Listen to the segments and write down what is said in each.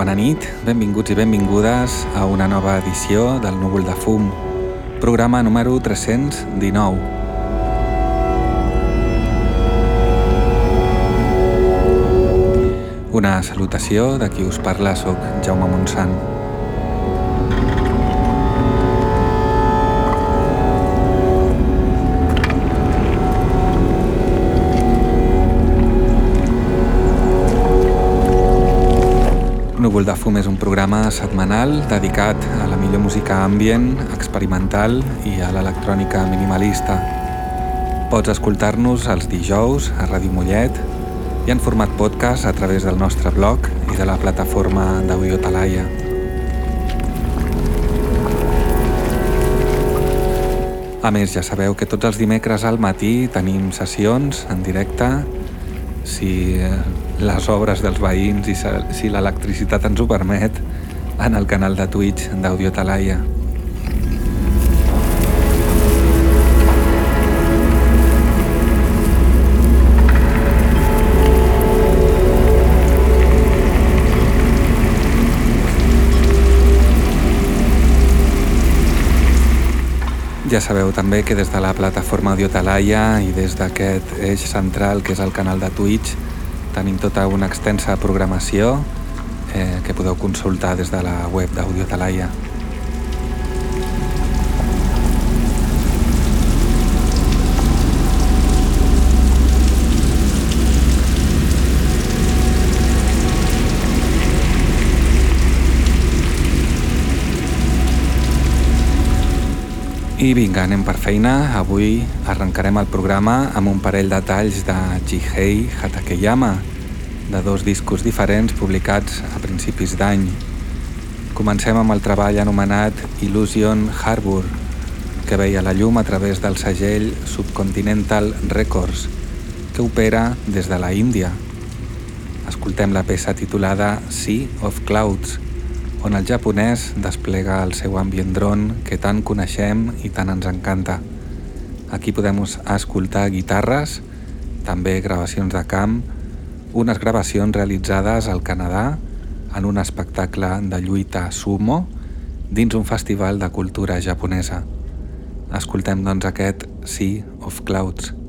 Bona nit, benvinguts i benvingudes a una nova edició del Núvol de Fum, programa número 319. Una salutació de qui us parla, sóc Jaume Montsant. Núvol de Fum és un programa setmanal dedicat a la millor música ambient, experimental i a l'electrònica minimalista. Pots escoltar-nos els dijous a Ràdio Mollet i en format podcast a través del nostre blog i de la plataforma d'Audio Talaia. A més, ja sabeu que tots els dimecres al matí tenim sessions en directe si les obres dels veïns i si l'electricitat ens ho permet en el canal de Twitch d'Audio Talaia. Ja sabeu també que des de la plataforma Talaia i des d'aquest eix central que és el canal de Twitch tenim tota una extensa programació eh, que podeu consultar des de la web Talaia. I vinga, anem per feina. Avui arrencarem el programa amb un parell de talls de Jihei Hatakeyama, de dos discos diferents publicats a principis d'any. Comencem amb el treball anomenat Illusion Harbor, que veia la llum a través del segell Subcontinental Records, que opera des de la Índia. Escoltem la peça titulada Sea of Clouds, on el japonès desplega el seu ambient drone que tant coneixem i tant ens encanta. Aquí podem escoltar guitarres, també gravacions de camp, unes gravacions realitzades al Canadà en un espectacle de lluita sumo dins un festival de cultura japonesa. Escoltem doncs aquest Sea of Clouds.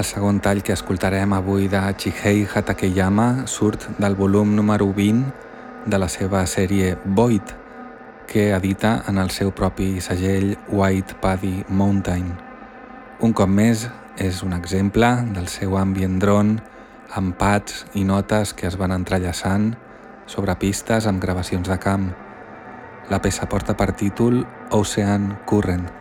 El segon tall que escoltarem avui de Chihei Hatakeyama surt del volum número 20 de la seva sèrie Void, que edita en el seu propi segell White Paddy Mountain. Un cop més, és un exemple del seu ambient drone amb pads i notes que es van entrellaçant sobre pistes amb gravacions de camp. La peça porta per títol Ocean Current.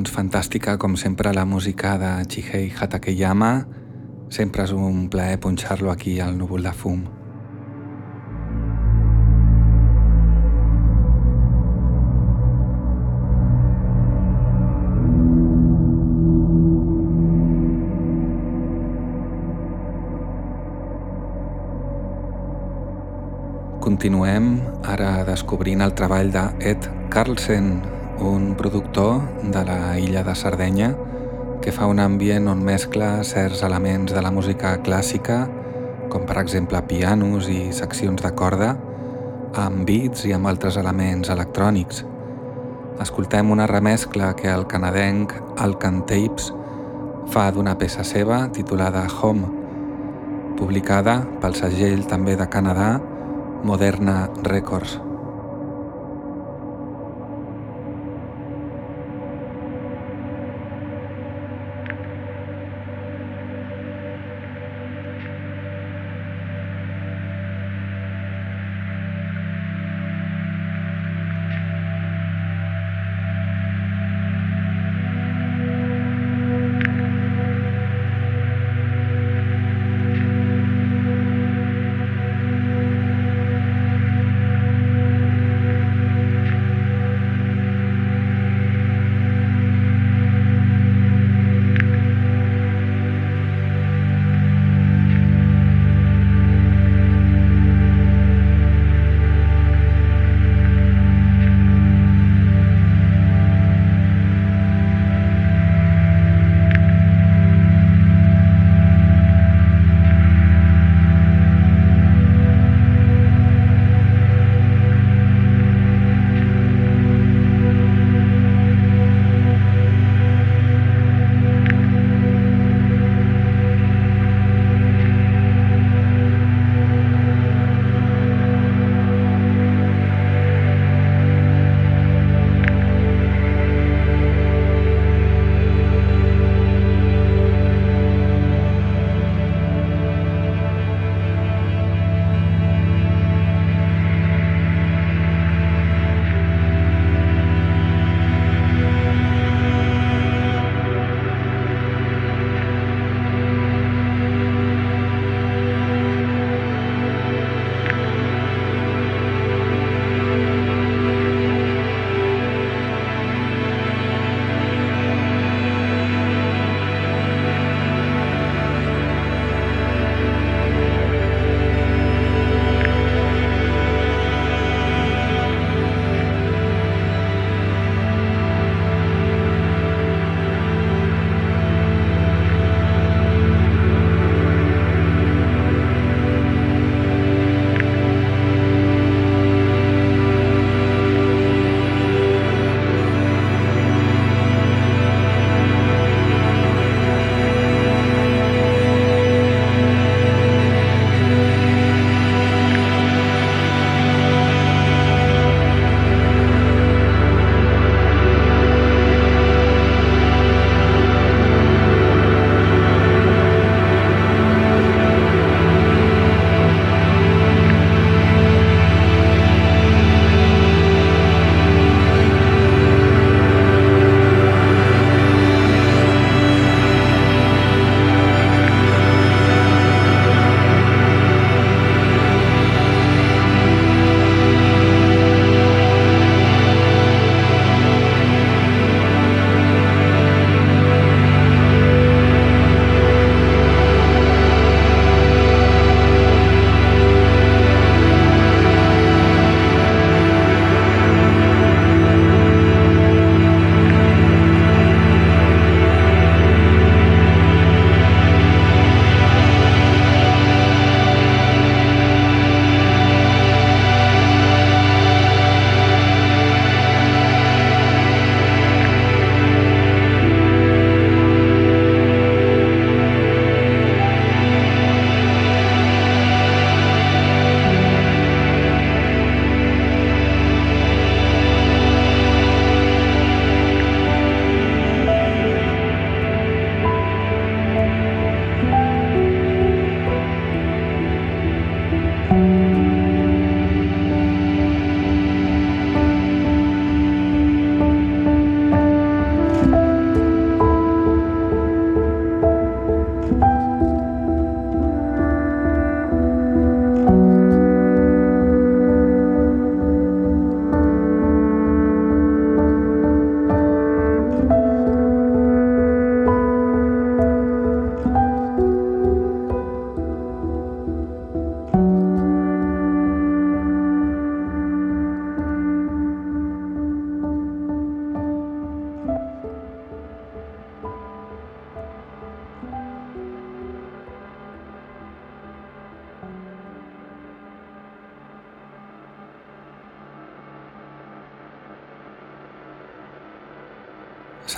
Doncs fantàstica, com sempre, la música de Chihei Hatakeyama. Sempre és un plaer punxar-lo aquí al núvol de fum. Continuem ara descobrint el treball de Ed Carlsen, un productor de la illa de Sardenya que fa un ambient on mescla certs elements de la música clàssica, com per exemple pianos i seccions de corda, amb beats i amb altres elements electrònics. Escoltem una remescla que el canadenc Alcan Tapes fa d'una peça seva titulada Home, publicada pel segell també de Canadà Moderna Records.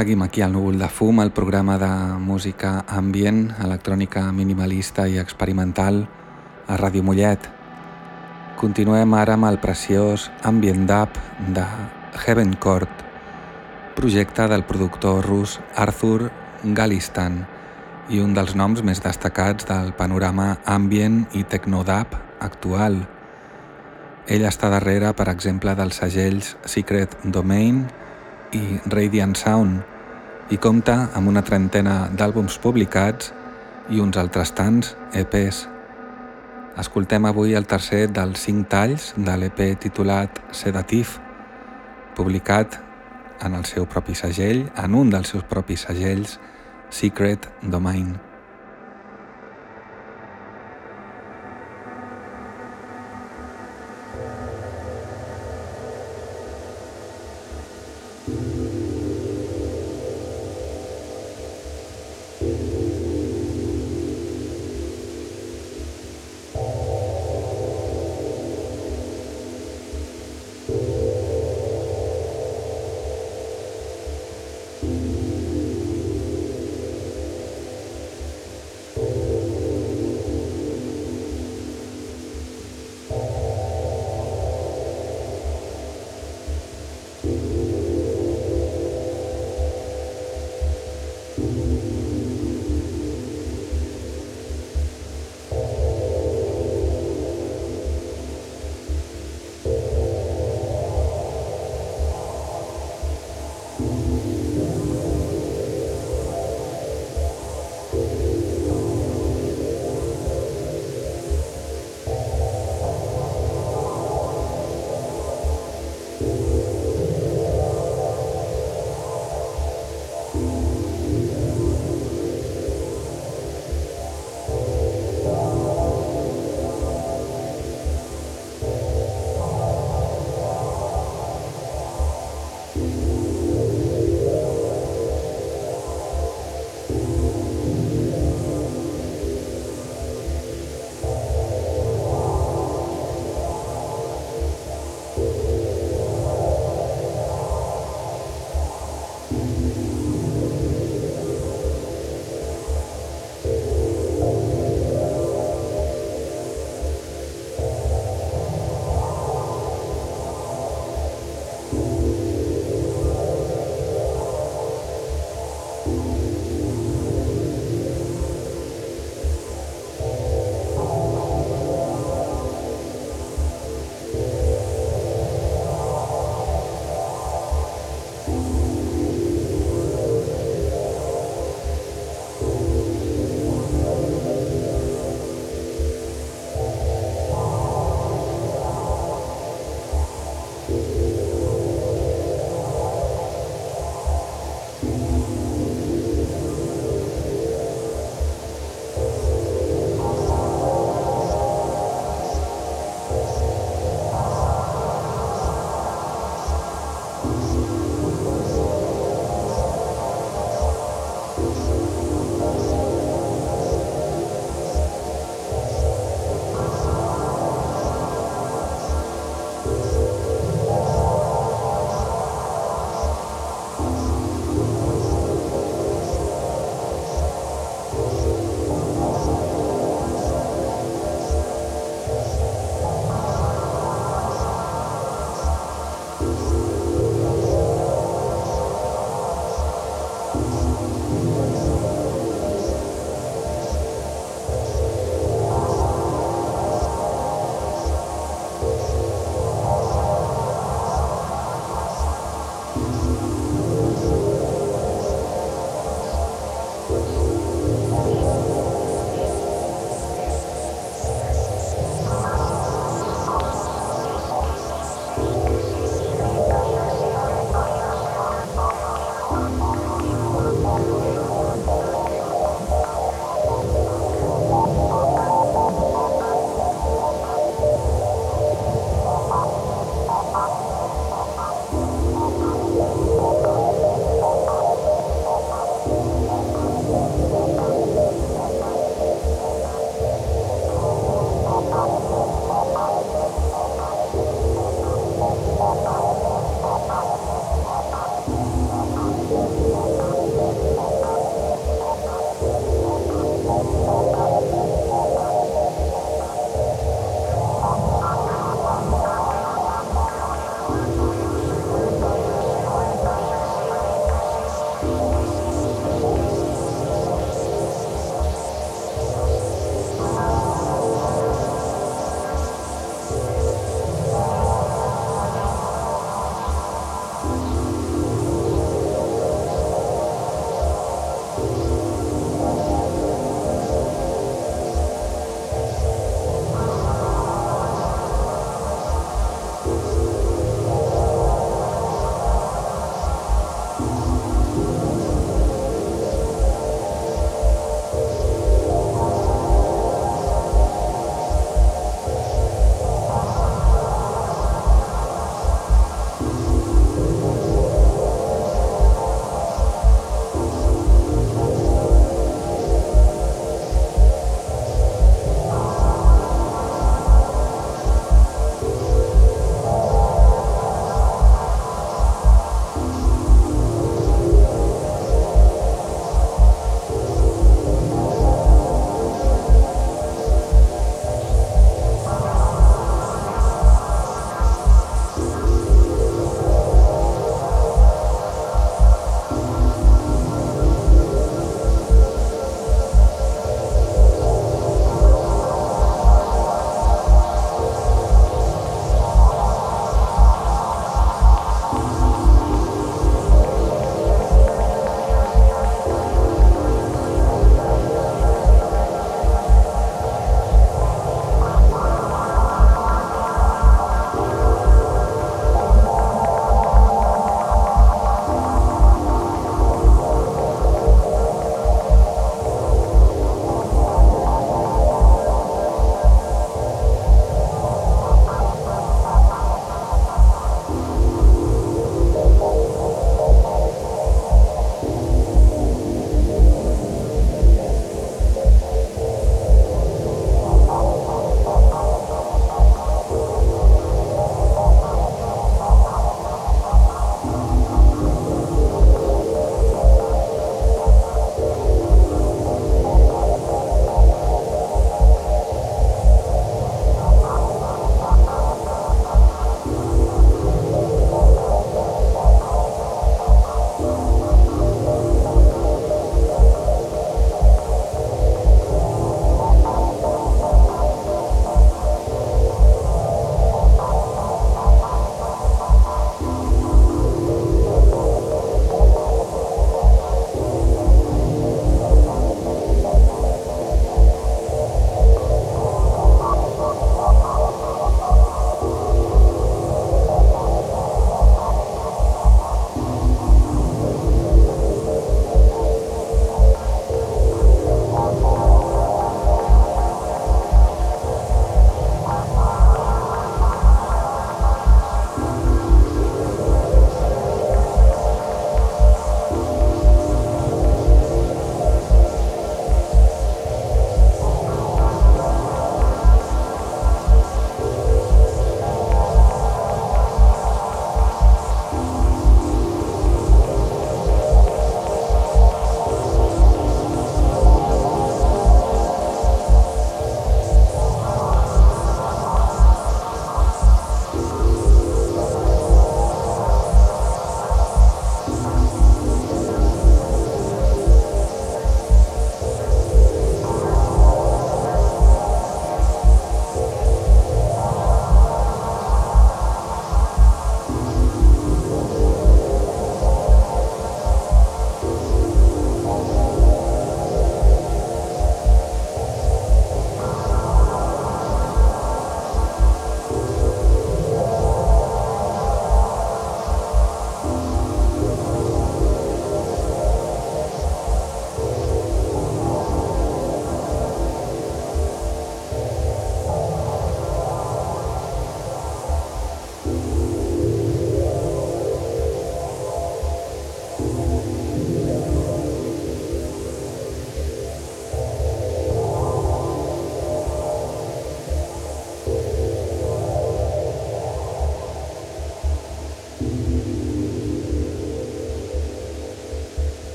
Seguim aquí al núvol de fum, el programa de música ambient, electrònica minimalista i experimental a Ràdio Mollet. Continuem ara amb el preciós Ambient Dub de Heaven Court, projecte del productor rus Arthur Galistan i un dels noms més destacats del panorama ambient i technodub actual. Ell està darrere, per exemple, dels segells Secret Domain i Radiant Sound i compta amb una trentena d'àlbums publicats i uns altres tants EPs. Escoltem avui el tercer dels cinc talls de l'EP titulat Sedatif, publicat en el seu propi segell, en un dels seus propis segells, Secret Domain.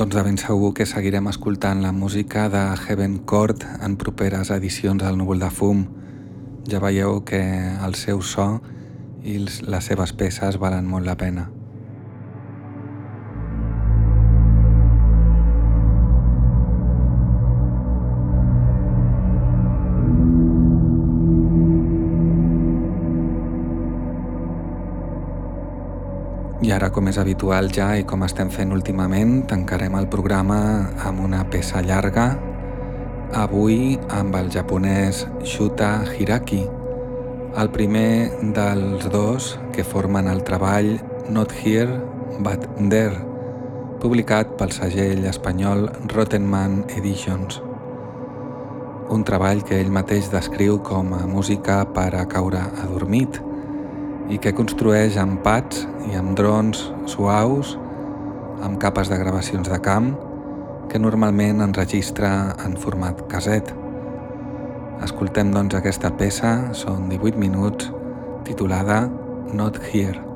Doncs de ben segur que seguirem escoltant la música de Heaven Court en properes edicions del Núvol de Fum. Ja veieu que el seu so i les seves peces valen molt la pena. I ara, com és habitual ja i com estem fent últimament, tancarem el programa amb una peça llarga, avui amb el japonès Shuta Hiraki, el primer dels dos que formen el treball Not Here But There, publicat pel segell espanyol Rottenman Editions. Un treball que ell mateix descriu com a música per a caure adormit i que construeix amb pads i amb drons suaus, amb capes de gravacions de camp, que normalment enregistra en format caset. Escoltem doncs aquesta peça, són 18 minuts, titulada Not Here.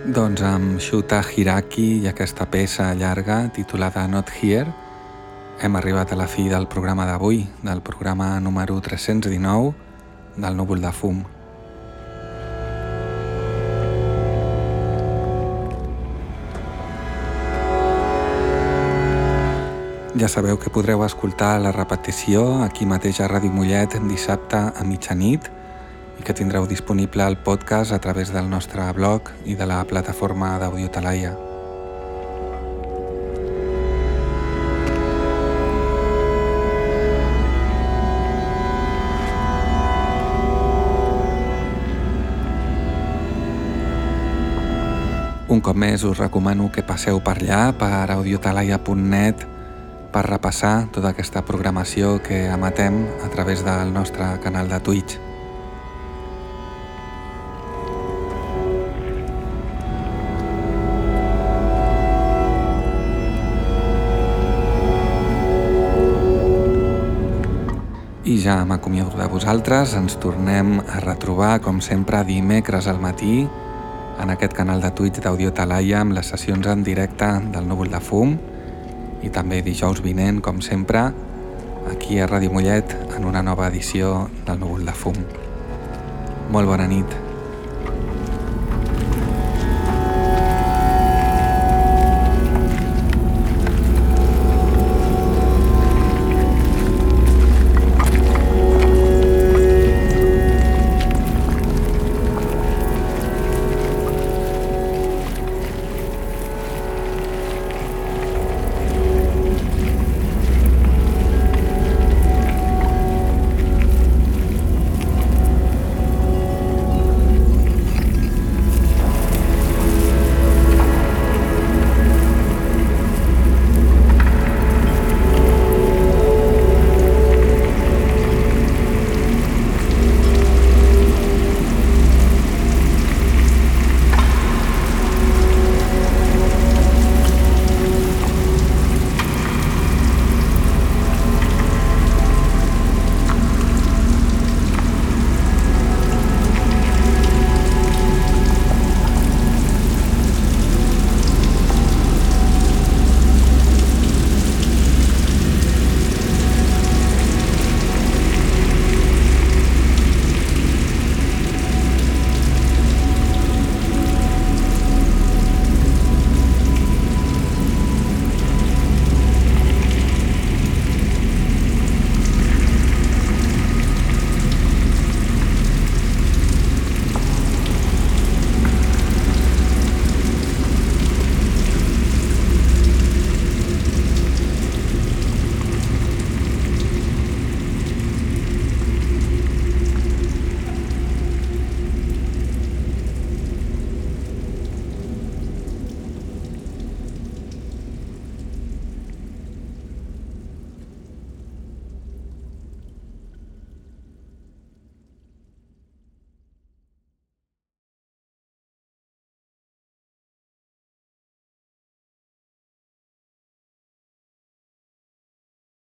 Doncs amb Shuta Hiraki i aquesta peça llarga titulada Not Here hem arribat a la fi del programa d'avui, del programa número 319 del núvol de fum. Ja sabeu que podreu escoltar la repetició aquí mateix a Ràdio Mollet dissabte a mitjanit i que tindreu disponible el podcast a través del nostre blog i de la plataforma d'Audio Talaia. Un cop més us recomano que passeu per allà, per audiotalaia.net per repassar tota aquesta programació que emetem a través del nostre canal de Twitch. Ja m'acomiado de vosaltres, ens tornem a retrobar com sempre dimecres al matí en aquest canal de Twitch d'Audio Talaia amb les sessions en directe del núvol de fum i també dijous vinent, com sempre, aquí a Ràdio Mollet en una nova edició del Núvol de Fum. Molt bona nit.